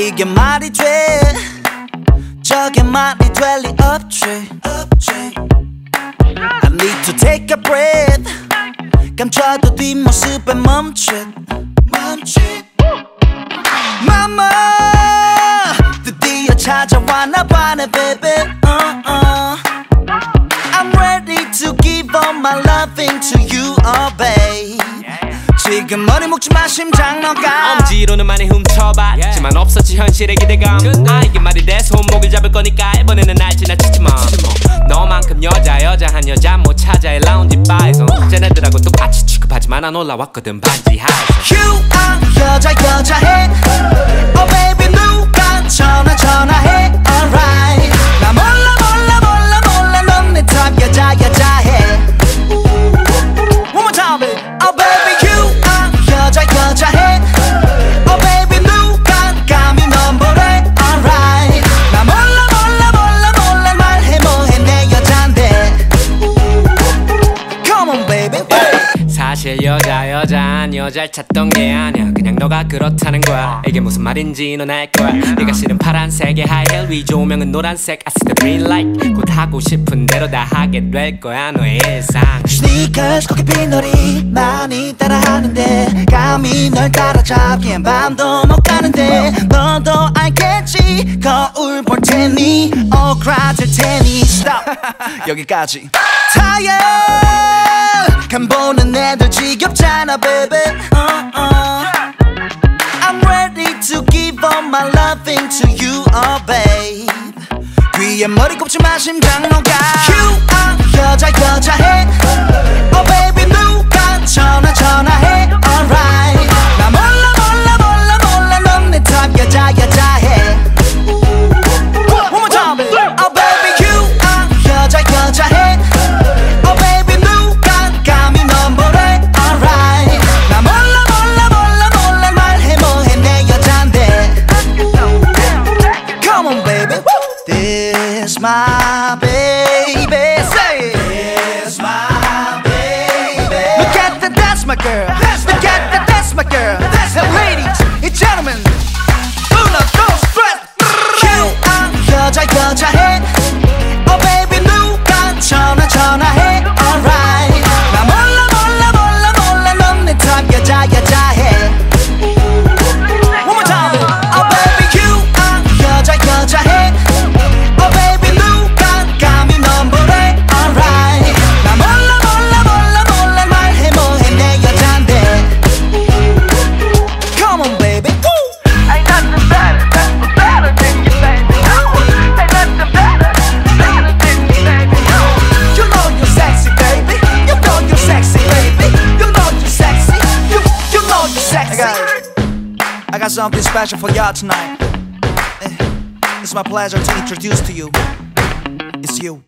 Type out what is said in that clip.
이게 말이 돼 저게 말이 될 리 없지 I need to take a breath 감춰도 뒷모습에 멈칫 멈칫 Mama 드디어 찾아와 나 봐네 baby uh, uh. I'm ready to give all my loving to you oh babe 지금 머리 묶지 마 심장 너가 엄지로는 많이 훔쳐 봤지만 없었지 현실의 기대감. 아 이게 말이 돼? 손목을 잡을 거니까 이번에는 날 지나치지 마. 너만큼 여자 여자한 여자 못 찾아 이 라운지 바에서. 쟤네들하고 똑같이 취급하지만 난 올라왔거든. 반지 하에서 사실 여자 여자한 여잘 찾던 게 아니야. 그냥 너가 그렇다는 거야. 이게 무슨 말인지 넌 알 거야. 네가 싫은 파란색의 하이힐 위 조명은 노란색. I see the green light. 곧 하고 싶은 대로 다 하게 될 거야 너의 일상. 스니커스 거기 빈놀이 많이 따라하는데 감히 널 따라잡기엔 밤도 못 가는데 너도 알겠지? 거울 볼 테니 오그라들 테니. Stop. 여기까지. 타 이어 간 보는 애들 지겹잖아 baby uh, uh. I'm ready to give all my loving to you oh babe 귀에 머리 꼽지 마 심장 녹아 You are 여자 여자해 Something special for y'all tonight. Eh, It's my pleasure to introduce to you. It's you.